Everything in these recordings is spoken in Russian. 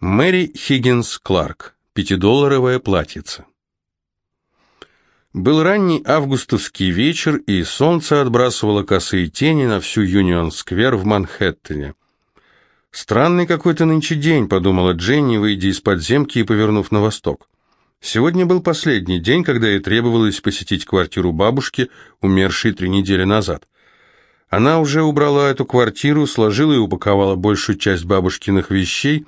Мэри Хиггинс Кларк. Пятидолларовая платьице. Был ранний августовский вечер, и солнце отбрасывало косые тени на всю Юнион-сквер в Манхэттене. «Странный какой-то нынче день», — подумала Дженни, выйдя из подземки и повернув на восток. Сегодня был последний день, когда ей требовалось посетить квартиру бабушки, умершей три недели назад. Она уже убрала эту квартиру, сложила и упаковала большую часть бабушкиных вещей,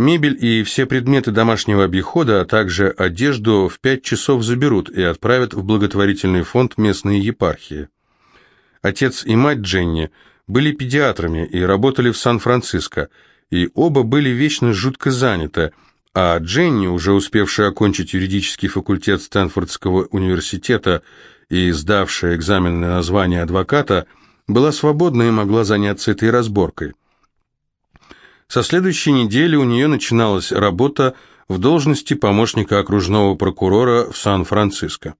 мебель и все предметы домашнего обихода, а также одежду в пять часов заберут и отправят в благотворительный фонд местной епархии. Отец и мать Дженни были педиатрами и работали в Сан-Франциско, и оба были вечно жутко заняты, а Дженни, уже успевшая окончить юридический факультет Стэнфордского университета и сдавшая экзамен на название адвоката – была свободна и могла заняться этой разборкой. Со следующей недели у нее начиналась работа в должности помощника окружного прокурора в Сан-Франциско.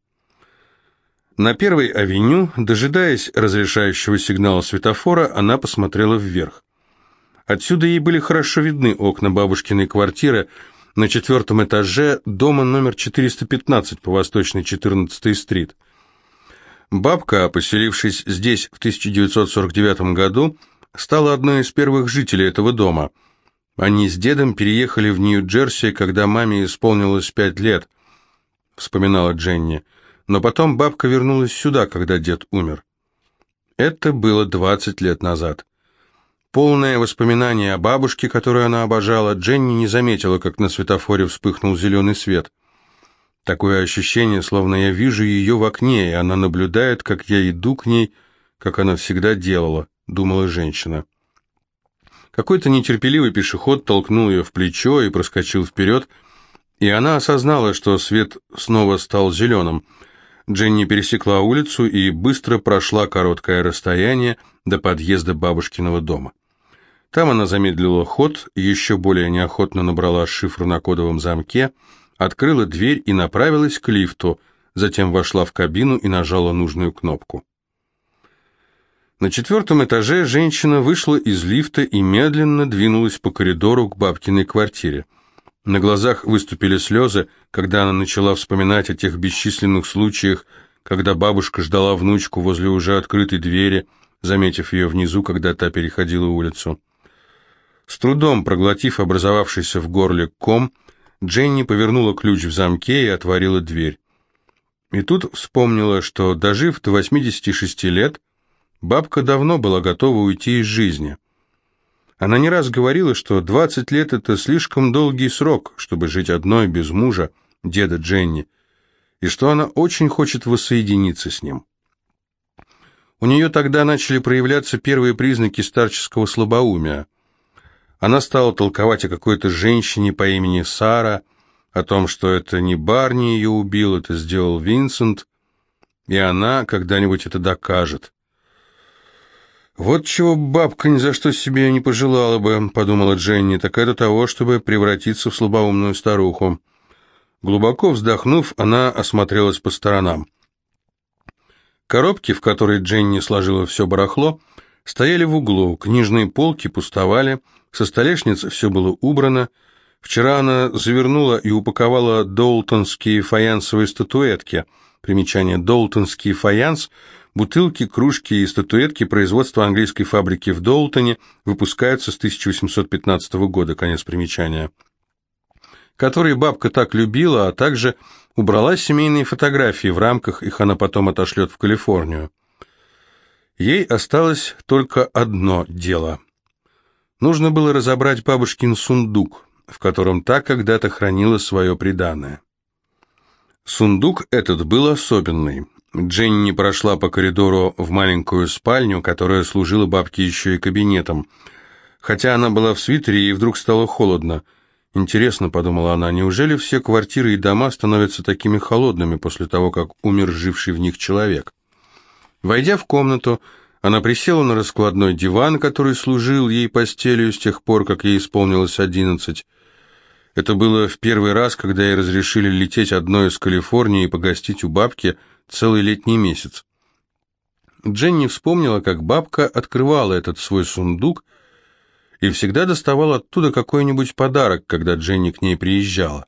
На первой авеню, дожидаясь разрешающего сигнала светофора, она посмотрела вверх. Отсюда ей были хорошо видны окна бабушкиной квартиры на четвертом этаже дома номер 415 по восточной 14-й стрит. Бабка, поселившись здесь в 1949 году, стала одной из первых жителей этого дома. Они с дедом переехали в Нью-Джерси, когда маме исполнилось пять лет, вспоминала Дженни. Но потом бабка вернулась сюда, когда дед умер. Это было 20 лет назад. Полное воспоминание о бабушке, которую она обожала, Дженни не заметила, как на светофоре вспыхнул зеленый свет. Такое ощущение, словно я вижу ее в окне, и она наблюдает, как я иду к ней, как она всегда делала, думала женщина. Какой-то нетерпеливый пешеход толкнул ее в плечо и проскочил вперед, и она осознала, что свет снова стал зеленым. Дженни пересекла улицу и быстро прошла короткое расстояние до подъезда бабушкиного дома. Там она замедлила ход, еще более неохотно набрала шифр на кодовом замке — открыла дверь и направилась к лифту, затем вошла в кабину и нажала нужную кнопку. На четвертом этаже женщина вышла из лифта и медленно двинулась по коридору к бабкиной квартире. На глазах выступили слезы, когда она начала вспоминать о тех бесчисленных случаях, когда бабушка ждала внучку возле уже открытой двери, заметив ее внизу, когда та переходила улицу. С трудом проглотив образовавшийся в горле ком, Дженни повернула ключ в замке и отворила дверь. И тут вспомнила, что, дожив до 86 лет, бабка давно была готова уйти из жизни. Она не раз говорила, что 20 лет – это слишком долгий срок, чтобы жить одной без мужа, деда Дженни, и что она очень хочет воссоединиться с ним. У нее тогда начали проявляться первые признаки старческого слабоумия – она стала толковать о какой-то женщине по имени Сара, о том, что это не Барни ее убил, это сделал Винсент, и она когда-нибудь это докажет. «Вот чего бабка ни за что себе не пожелала бы», — подумала Дженни, — «так это того, чтобы превратиться в слабоумную старуху». Глубоко вздохнув, она осмотрелась по сторонам. Коробки, в которые Дженни сложила все барахло, стояли в углу, книжные полки пустовали, — со столешницы все было убрано. Вчера она завернула и упаковала доултонские фаянсовые статуэтки. Примечание «Доултонский фаянс» Бутылки, кружки и статуэтки производства английской фабрики в Доултоне выпускаются с 1815 года, конец примечания. Которые бабка так любила, а также убрала семейные фотографии, в рамках их она потом отошлет в Калифорнию. Ей осталось только одно дело – Нужно было разобрать бабушкин сундук, в котором та когда-то хранила свое преданное. Сундук этот был особенный. Дженни прошла по коридору в маленькую спальню, которая служила бабке еще и кабинетом. Хотя она была в свитере, ей вдруг стало холодно. «Интересно», — подумала она, — «неужели все квартиры и дома становятся такими холодными после того, как умер живший в них человек?» Войдя в комнату, она присела на раскладной диван, который служил ей постелью с тех пор, как ей исполнилось одиннадцать. Это было в первый раз, когда ей разрешили лететь одной из Калифорнии и погостить у бабки целый летний месяц. Дженни вспомнила, как бабка открывала этот свой сундук, и всегда доставал оттуда какой-нибудь подарок, когда Дженни к ней приезжала.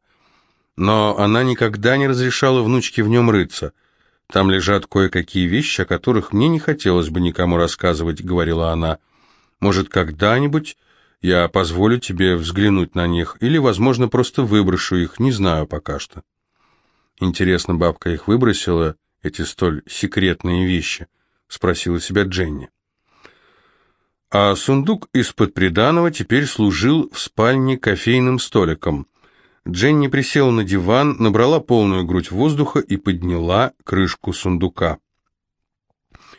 Но она никогда не разрешала внучке в нем рыться. «Там лежат кое-какие вещи, о которых мне не хотелось бы никому рассказывать», — говорила она. «Может, когда-нибудь я позволю тебе взглянуть на них, или, возможно, просто выброшу их, не знаю пока что». Интересно, бабка их выбросила, эти столь секретные вещи? Спросила себя Дженни. А сундук из-под приданого теперь служил в спальне кофейным столиком. Дженни присела на диван, набрала полную грудь воздуха и подняла крышку сундука.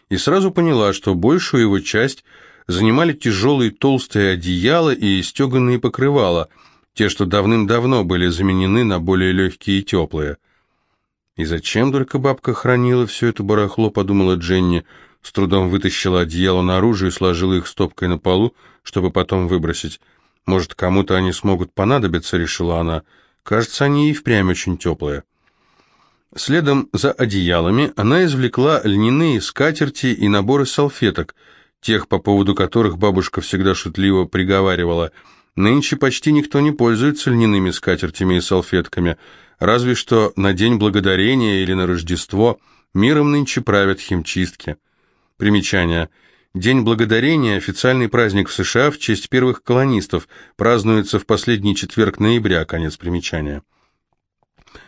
И сразу поняла, что большую его часть занимали тяжелые толстые одеяла и стеганые покрывала, те, что давным-давно были заменены на более легкие и теплые. «И зачем только бабка хранила все это барахло?» — подумала Дженни. С трудом вытащила одеяло наружу и сложила их стопкой на полу, чтобы потом выбросить. «Может, кому-то они смогут понадобиться?» — решила она. «Кажется, они и впрямь очень теплые». Следом за одеялами она извлекла льняные скатерти и наборы салфеток, тех, по поводу которых бабушка всегда шутливо приговаривала. «Нынче почти никто не пользуется льняными скатертями и салфетками», Разве что на День Благодарения или на Рождество миром нынче правят химчистки. Примечание. День Благодарения – официальный праздник в США в честь первых колонистов, празднуется в последний четверг ноября, конец примечания.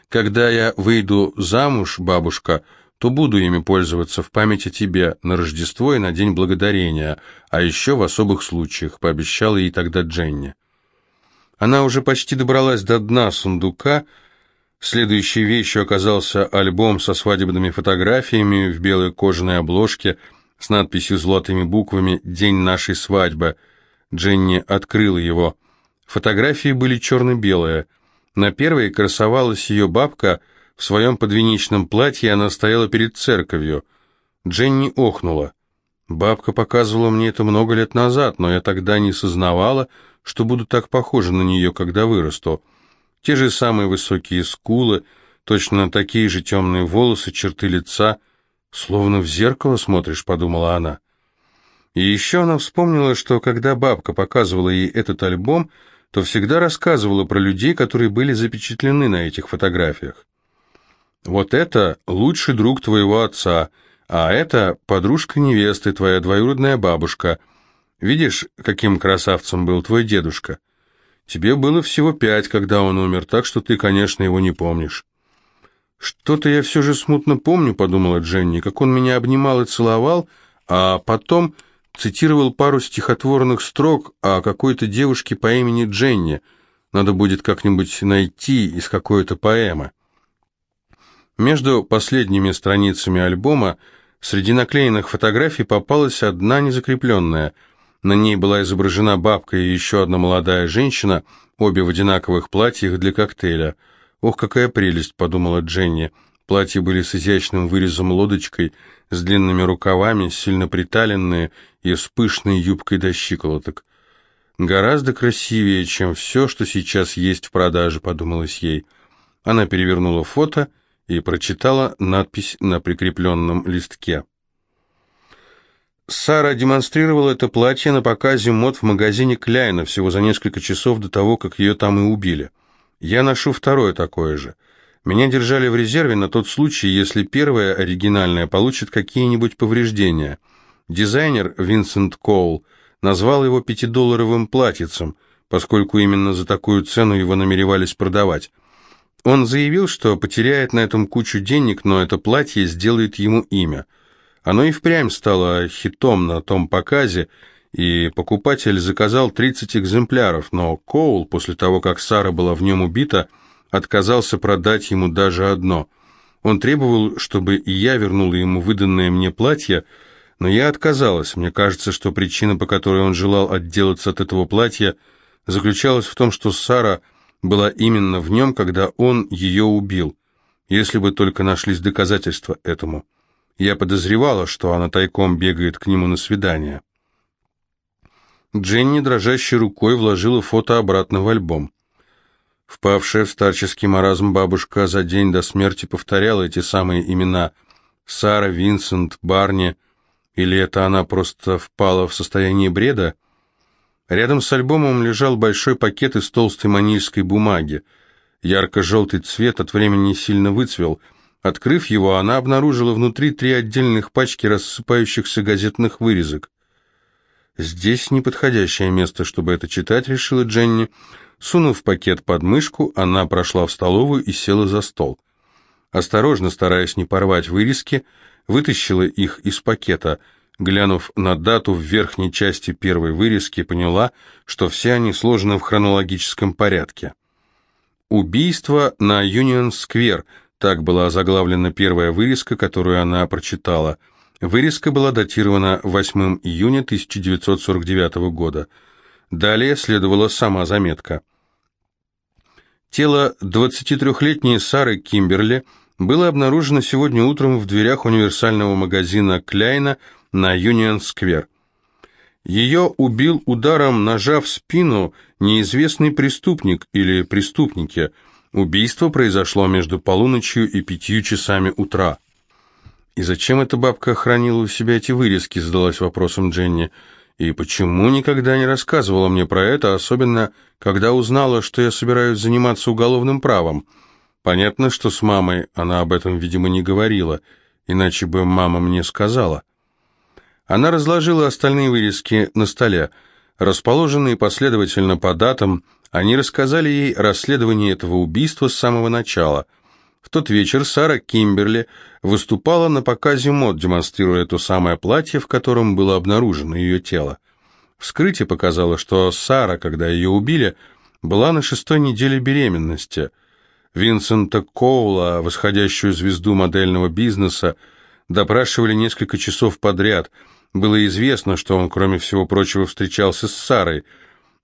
Когда я выйду замуж, бабушка, то буду ими пользоваться в память о тебе на Рождество и на День Благодарения, а еще в особых случаях, пообещала ей тогда Дженни. Она уже почти добралась до дна сундука, Следующей вещью оказался альбом со свадебными фотографиями в белой кожаной обложке с надписью золотыми буквами «День нашей свадьбы». Дженни открыла его. Фотографии были черно-белые. На первой красовалась ее бабка в своем подвенечном платье, она стояла перед церковью. Дженни охнула. Бабка показывала мне это много лет назад, но я тогда не сознавала, что буду так похожа на нее, когда вырасту. Те же самые высокие скулы, точно такие же темные волосы, черты лица. Словно в зеркало смотришь, подумала она. И еще она вспомнила, что когда бабка показывала ей этот альбом, то всегда рассказывала про людей, которые были запечатлены на этих фотографиях. Вот это лучший друг твоего отца, а это подружка невесты, твоя двоюродная бабушка. Видишь, каким красавцем был твой дедушка? Тебе было всего пять, когда он умер, так что ты, конечно, его не помнишь». «Что-то я все же смутно помню», — подумала Дженни, «как он меня обнимал и целовал, а потом цитировал пару стихотворных строк о какой-то девушке по имени Дженни. Надо будет как-нибудь найти из какой-то поэмы». Между последними страницами альбома среди наклеенных фотографий попалась одна незакрепленная — на ней была изображена бабка и еще одна молодая женщина, обе в одинаковых платьях для коктейля. «Ох, какая прелесть!» — подумала Дженни. Платья были с изящным вырезом лодочкой, с длинными рукавами, сильно приталенные и с пышной юбкой до щиколоток. «Гораздо красивее, чем все, что сейчас есть в продаже», — подумалось ей. Она перевернула фото и прочитала надпись на прикрепленном листке. Сара демонстрировала это платье на показе мод в магазине Кляйна всего за несколько часов до того, как ее там и убили. Я ношу второе такое же. Меня держали в резерве на тот случай, если первое, оригинальное, получит какие-нибудь повреждения. Дизайнер Винсент Коул назвал его пятидолларовым платьицем, поскольку именно за такую цену его намеревались продавать. Он заявил, что потеряет на этом кучу денег, но это платье сделает ему имя – оно и впрямь стало хитом на том показе, и покупатель заказал 30 экземпляров, но Коул, после того, как Сара была в нем убита, отказался продать ему даже одно. Он требовал, чтобы и я вернула ему выданное мне платье, но я отказалась. Мне кажется, что причина, по которой он желал отделаться от этого платья, заключалась в том, что Сара была именно в нем, когда он ее убил, если бы только нашлись доказательства этому. Я подозревала, что она тайком бегает к нему на свидание. Дженни дрожащей рукой вложила фото обратно в альбом. Впавшая в старческий маразм бабушка за день до смерти повторяла эти самые имена Сара, Винсент, Барни, или это она просто впала в состояние бреда? Рядом с альбомом лежал большой пакет из толстой манильской бумаги. Ярко-желтый цвет от времени сильно выцвел. Открыв его, она обнаружила внутри три отдельных пачки рассыпающихся газетных вырезок. «Здесь неподходящее место, чтобы это читать», — решила Дженни. Сунув пакет под мышку, она прошла в столовую и села за стол. Осторожно, стараясь не порвать вырезки, вытащила их из пакета. Глянув на дату в верхней части первой вырезки, поняла, что все они сложены в хронологическом порядке. «Убийство на Юнион-сквер», так была заглавлена первая вырезка, которую она прочитала. Вырезка была датирована 8 июня 1949 года. Далее следовала сама заметка. Тело 23-летней Сары Кимберли – было обнаружено сегодня утром в дверях универсального магазина Кляйна на Юнион-сквер. Ее убил ударом ножа в спину неизвестный преступник или преступники. Убийство произошло между полуночью и пятью часами утра. «И зачем эта бабка хранила у себя эти вырезки?» – задалась вопросом Дженни. «И почему никогда не рассказывала мне про это, особенно когда узнала, что я собираюсь заниматься уголовным правом?» Понятно, что с мамой она об этом, видимо, не говорила, иначе бы мама мне сказала. Она разложила остальные вырезки на столе. Расположенные последовательно по датам, они рассказали ей о расследовании этого убийства с самого начала. В тот вечер Сара Кимберли выступала на показе мод, демонстрируя то самое платье, в котором было обнаружено ее тело. Вскрытие показало, что Сара, когда ее убили, была на шестой неделе беременности – Винсента Коула, восходящую звезду модельного бизнеса, допрашивали несколько часов подряд. Было известно, что он, кроме всего прочего, встречался с Сарой,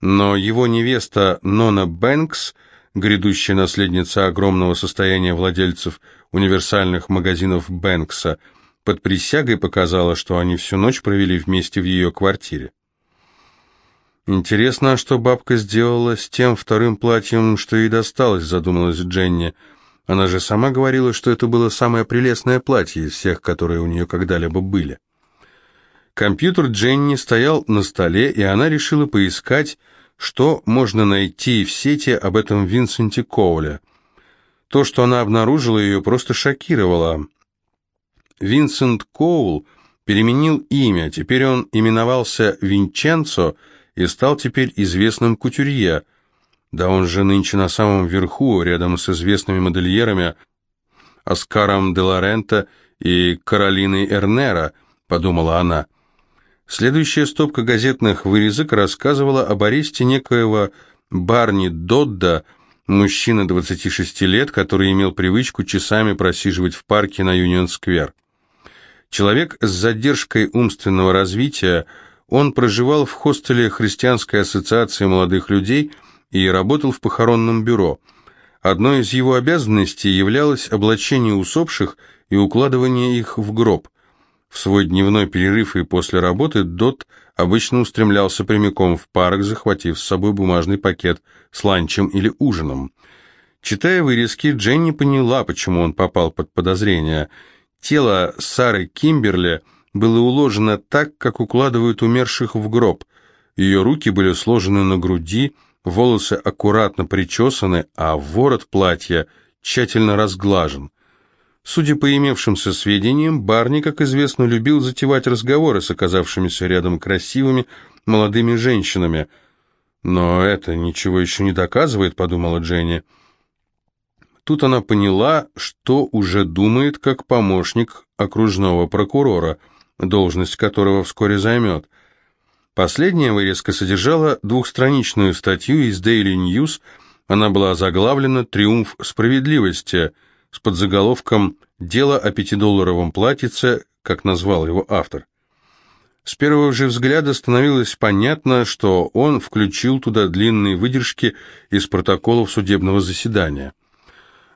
но его невеста Нона Бэнкс, грядущая наследница огромного состояния владельцев универсальных магазинов Бэнкса, под присягой показала, что они всю ночь провели вместе в ее квартире. «Интересно, а что бабка сделала с тем вторым платьем, что ей досталось», — задумалась Дженни. «Она же сама говорила, что это было самое прелестное платье из всех, которые у нее когда-либо были». Компьютер Дженни стоял на столе, и она решила поискать, что можно найти в сети об этом Винсенте Коуле. То, что она обнаружила, ее просто шокировало. Винсент Коул переменил имя, теперь он именовался Винченцо, и стал теперь известным кутюрье. Да он же нынче на самом верху, рядом с известными модельерами Оскаром де Лоренто и Каролиной Эрнера, подумала она. Следующая стопка газетных вырезок рассказывала об аресте некоего Барни Додда, мужчины 26 лет, который имел привычку часами просиживать в парке на Юнион-сквер. Человек с задержкой умственного развития – он проживал в хостеле Христианской ассоциации молодых людей и работал в похоронном бюро. Одной из его обязанностей являлось облачение усопших и укладывание их в гроб. В свой дневной перерыв и после работы Дот обычно устремлялся прямиком в парк, захватив с собой бумажный пакет с ланчем или ужином. Читая вырезки, Дженни поняла, почему он попал под подозрение. Тело Сары Кимберли – было уложено так, как укладывают умерших в гроб. Ее руки были сложены на груди, волосы аккуратно причесаны, а ворот платья тщательно разглажен. Судя по имевшимся сведениям, Барни, как известно, любил затевать разговоры с оказавшимися рядом красивыми молодыми женщинами. «Но это ничего еще не доказывает», — подумала Дженни. Тут она поняла, что уже думает как помощник окружного прокурора — должность которого вскоре займет. Последняя вырезка содержала двухстраничную статью из Daily News, она была заглавлена «Триумф справедливости» с подзаголовком «Дело о пятидолларовом платьице», как назвал его автор. С первого же взгляда становилось понятно, что он включил туда длинные выдержки из протоколов судебного заседания.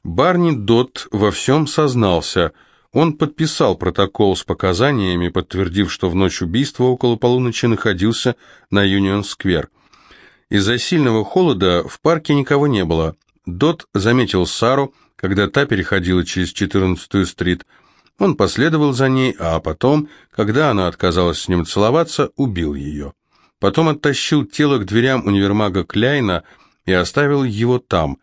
Барни Дот во всем сознался – он подписал протокол с показаниями, подтвердив, что в ночь убийства около полуночи находился на Юнион-сквер. Из-за сильного холода в парке никого не было. Дот заметил Сару, когда та переходила через 14-ю стрит. Он последовал за ней, а потом, когда она отказалась с ним целоваться, убил ее. Потом оттащил тело к дверям универмага Кляйна и оставил его там,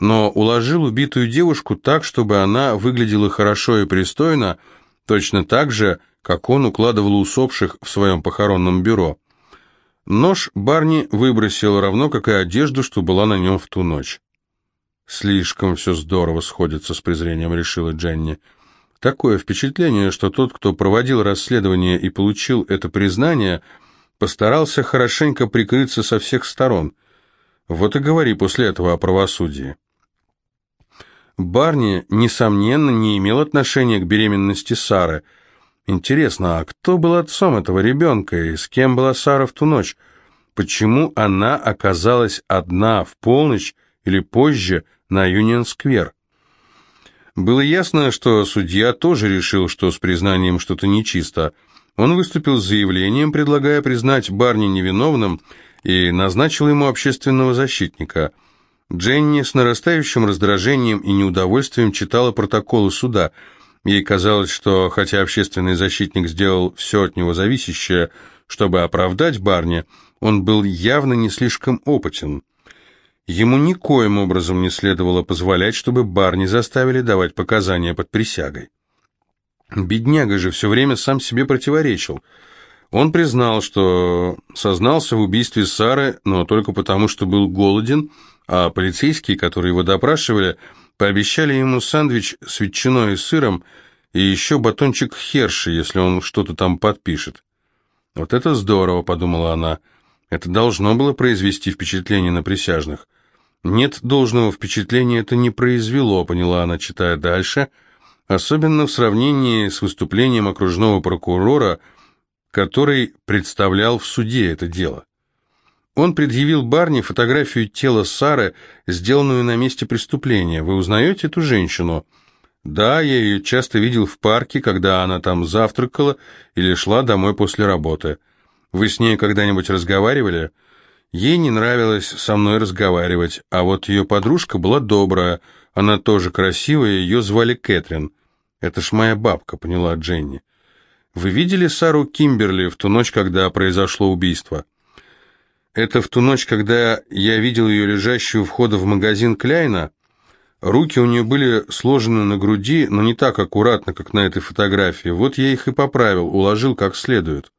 но уложил убитую девушку так, чтобы она выглядела хорошо и пристойно, точно так же, как он укладывал усопших в своем похоронном бюро. Нож Барни выбросил равно, как и одежду, что была на нем в ту ночь. «Слишком все здорово сходится с презрением», — решила Дженни. «Такое впечатление, что тот, кто проводил расследование и получил это признание, постарался хорошенько прикрыться со всех сторон. Вот и говори после этого о правосудии». Барни, несомненно, не имел отношения к беременности Сары. Интересно, а кто был отцом этого ребенка и с кем была Сара в ту ночь? Почему она оказалась одна в полночь или позже на Юнион-сквер. Было ясно, что судья тоже решил, что с признанием что-то нечисто. Он выступил с заявлением, предлагая признать Барни невиновным, и назначил ему общественного защитника. Дженни с нарастающим раздражением и неудовольствием читала протоколы суда. Ей казалось, что хотя общественный защитник сделал все от него зависящее, чтобы оправдать Барни, он был явно не слишком опытен. Ему никоим образом не следовало позволять, чтобы Барни заставили давать показания под присягой. Бедняга же все время сам себе противоречил. Он признал, что сознался в убийстве Сары, но только потому, что был голоден, а полицейские, которые его допрашивали, пообещали ему сэндвич с ветчиной и сыром и еще батончик херши, если он что-то там подпишет. «Вот это здорово», — подумала она, — это должно было произвести впечатление на присяжных. Нет должного впечатления это не произвело, поняла она, читая дальше, особенно в сравнении с выступлением окружного прокурора, который представлял в суде это дело. Он предъявил Барни фотографию тела Сары, сделанную на месте преступления. Вы узнаете эту женщину? Да, я ее часто видел в парке, когда она там завтракала или шла домой после работы. Вы с ней когда-нибудь разговаривали? Ей не нравилось со мной разговаривать, а вот ее подружка была добрая, она тоже красивая, ее звали Кэтрин. Это ж моя бабка, поняла Дженни. Вы видели Сару Кимберли в ту ночь, когда произошло убийство? Это в ту ночь, когда я видел ее лежащую у входа в магазин Кляйна. Руки у нее были сложены на груди, но не так аккуратно, как на этой фотографии. Вот я их и поправил, уложил как следует.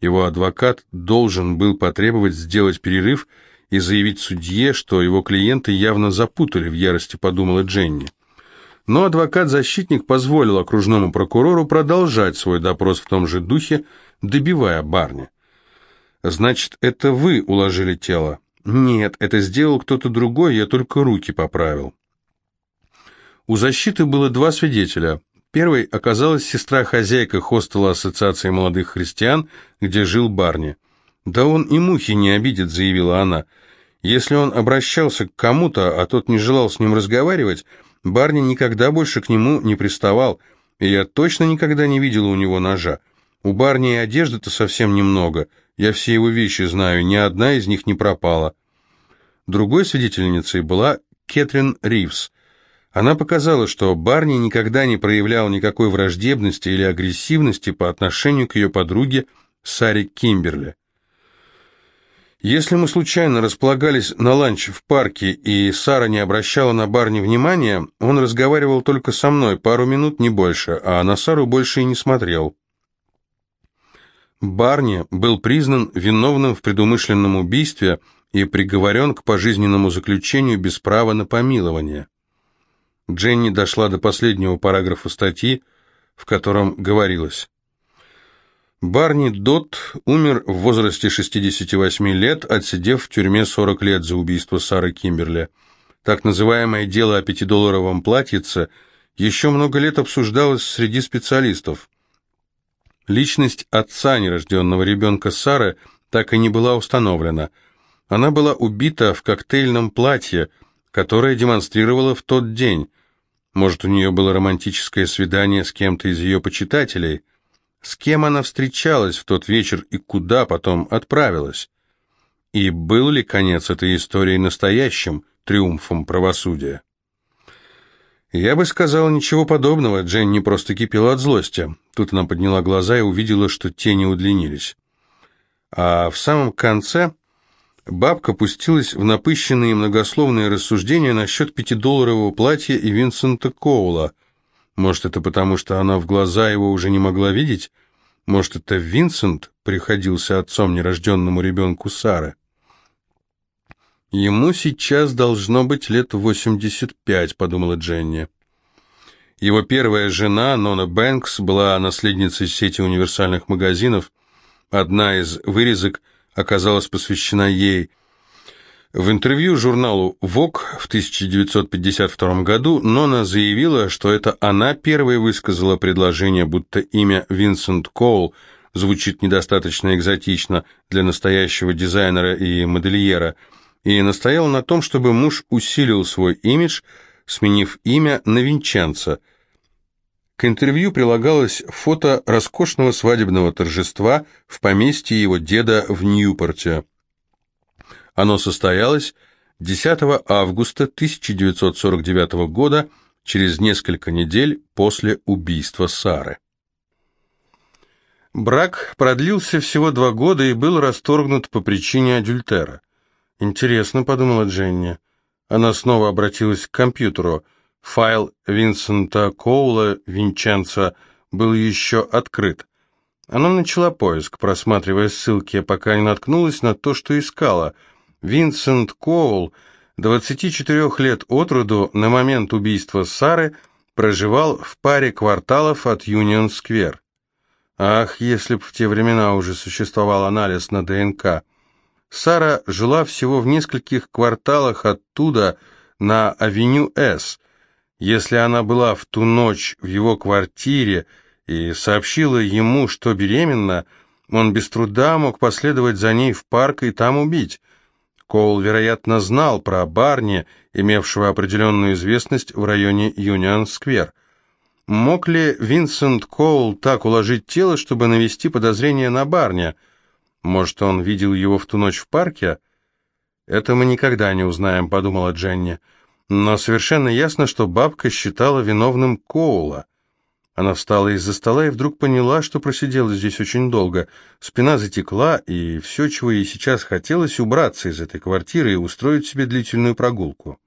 Его адвокат должен был потребовать сделать перерыв и заявить судье, что его клиенты явно запутали в ярости, подумала Дженни. Но адвокат-защитник позволил окружному прокурору продолжать свой допрос в том же духе, добивая Барни. «Значит, это вы уложили тело?» «Нет, это сделал кто-то другой, я только руки поправил». У защиты было два свидетеля. Первой оказалась сестра-хозяйка хостела Ассоциации молодых христиан, где жил Барни. «Да он и мухи не обидит», — заявила она. «Если он обращался к кому-то, а тот не желал с ним разговаривать, Барни никогда больше к нему не приставал, и я точно никогда не видела у него ножа. У Барни и одежды-то совсем немного, я все его вещи знаю, ни одна из них не пропала». Другой свидетельницей была Кэтрин Ривз — она показала, что Барни никогда не проявлял никакой враждебности или агрессивности по отношению к ее подруге Саре Кимберли. Если мы случайно располагались на ланч в парке, и Сара не обращала на Барни внимания, он разговаривал только со мной пару минут, не больше, а на Сару больше и не смотрел. Барни был признан виновным в предумышленном убийстве и приговорен к пожизненному заключению без права на помилование. Дженни дошла до последнего параграфа статьи, в котором говорилось. Барни Дот умер в возрасте 68 лет, отсидев в тюрьме 40 лет за убийство Сары Кимберли. Так называемое дело о пятидолларовом платьице еще много лет обсуждалось среди специалистов. Личность отца нерожденного ребенка Сары так и не была установлена. Она была убита в коктейльном платье, которое демонстрировала в тот день. Может, у нее было романтическое свидание с кем-то из ее почитателей? С кем она встречалась в тот вечер и куда потом отправилась? И был ли конец этой истории настоящим триумфом правосудия? Я бы сказала ничего подобного, Дженни просто кипела от злости. Тут она подняла глаза и увидела, что тени удлинились. А в самом конце бабка пустилась в напыщенные многословные рассуждения насчет пятидолларового платья и Винсента Коула. Может, это потому, что она в глаза его уже не могла видеть? Может, это Винсент приходился отцом нерожденному ребенку Сары? «Ему сейчас должно быть лет восемьдесят пять», — подумала Дженни. Его первая жена, Нона Бэнкс, была наследницей сети универсальных магазинов. Одна из вырезок оказалась посвящена ей. В интервью журналу Vogue в 1952 году Нона заявила, что это она первой высказала предложение, будто имя Винсент Коул звучит недостаточно экзотично для настоящего дизайнера и модельера, и настояла на том, чтобы муж усилил свой имидж – сменив имя на Винченцо. К интервью прилагалось фото роскошного свадебного торжества в поместье его деда в Ньюпорте. Оно состоялось 10 августа 1949 года, через несколько недель после убийства Сары. Брак продлился всего два года и был расторгнут по причине адюльтера. «Интересно», — подумала Дженни, она снова обратилась к компьютеру. Файл Винсента Коула Винченца был еще открыт. Она начала поиск, просматривая ссылки, пока не наткнулась на то, что искала. Винсент Коул, 24 лет от роду, на момент убийства Сары, проживал в паре кварталов от Юнион-сквер. Ах, если б в те времена уже существовал анализ на ДНК – Сара жила всего в нескольких кварталах оттуда, на авеню С. Если она была в ту ночь в его квартире и сообщила ему, что беременна, он без труда мог последовать за ней в парк и там убить. Коул, вероятно, знал про Барни, имевшего определенную известность в районе Юнион-сквер. Мог ли Винсент Коул так уложить тело, чтобы навести подозрение на Барни – может, он видел его в ту ночь в парке? Это мы никогда не узнаем, подумала Дженни. Но совершенно ясно, что бабка считала виновным Коула. Она встала из-за стола и вдруг поняла, что просидела здесь очень долго. Спина затекла, и все, чего ей сейчас хотелось, убраться из этой квартиры и устроить себе длительную прогулку.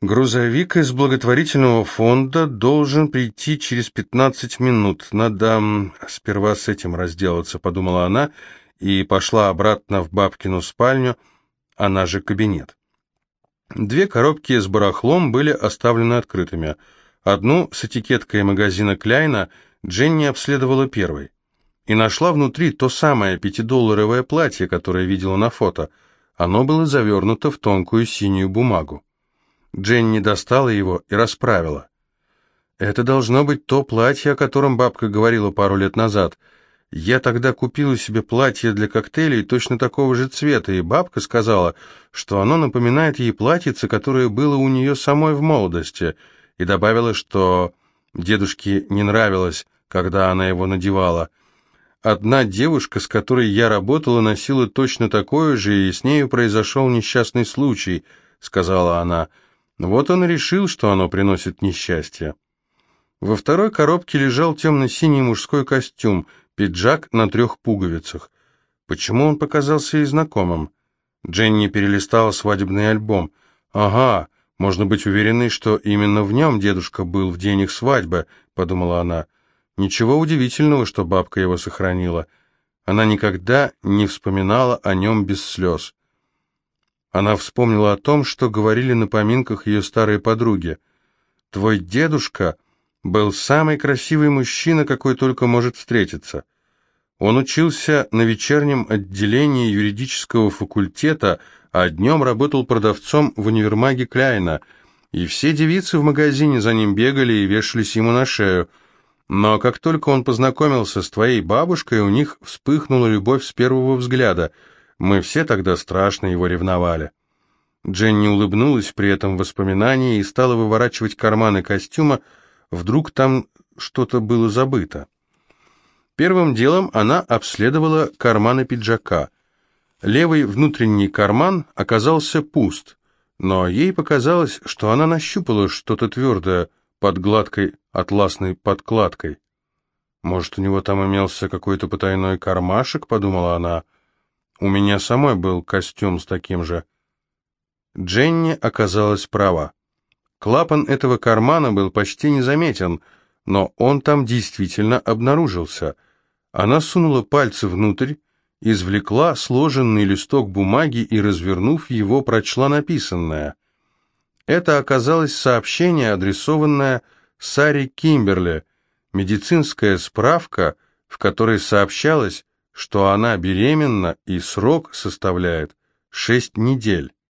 Грузовик из благотворительного фонда должен прийти через 15 минут. Надо сперва с этим разделаться, подумала она, и пошла обратно в бабкину спальню, она же кабинет. Две коробки с барахлом были оставлены открытыми. Одну с этикеткой магазина Кляйна Дженни обследовала первой и нашла внутри то самое пятидолларовое платье, которое видела на фото. Оно было завернуто в тонкую синюю бумагу. Дженни достала его и расправила. «Это должно быть то платье, о котором бабка говорила пару лет назад. Я тогда купила себе платье для коктейлей точно такого же цвета, и бабка сказала, что оно напоминает ей платьице, которое было у нее самой в молодости, и добавила, что дедушке не нравилось, когда она его надевала. Одна девушка, с которой я работала, носила точно такое же, и с нею произошел несчастный случай», — сказала она, — вот он решил, что оно приносит несчастье. Во второй коробке лежал темно-синий мужской костюм, пиджак на трех пуговицах. Почему он показался ей знакомым? Дженни перелистала свадебный альбом. «Ага, можно быть уверенной, что именно в нем дедушка был в день их свадьбы», — подумала она. Ничего удивительного, что бабка его сохранила. Она никогда не вспоминала о нем без слез. Она вспомнила о том, что говорили на поминках ее старой подруги. «Твой дедушка был самый красивый мужчина, какой только может встретиться. Он учился на вечернем отделении юридического факультета, а днем работал продавцом в универмаге Кляйна, и все девицы в магазине за ним бегали и вешались ему на шею. Но как только он познакомился с твоей бабушкой, у них вспыхнула любовь с первого взгляда — мы все тогда страшно его ревновали. Дженни улыбнулась при этом воспоминании и стала выворачивать карманы костюма, вдруг там что-то было забыто. Первым делом она обследовала карманы пиджака. Левый внутренний карман оказался пуст, но ей показалось, что она нащупала что-то твердое под гладкой атласной подкладкой. Может, у него там имелся какой-то потайной кармашек, подумала она. У меня самой был костюм с таким же. Дженни оказалась права. Клапан этого кармана был почти незаметен, но он там действительно обнаружился. Она сунула пальцы внутрь, извлекла сложенный листок бумаги и, развернув его, прочла написанное. Это оказалось сообщение, адресованное Саре Кимберли, медицинская справка, в которой сообщалось, что она беременна и срок составляет шесть недель.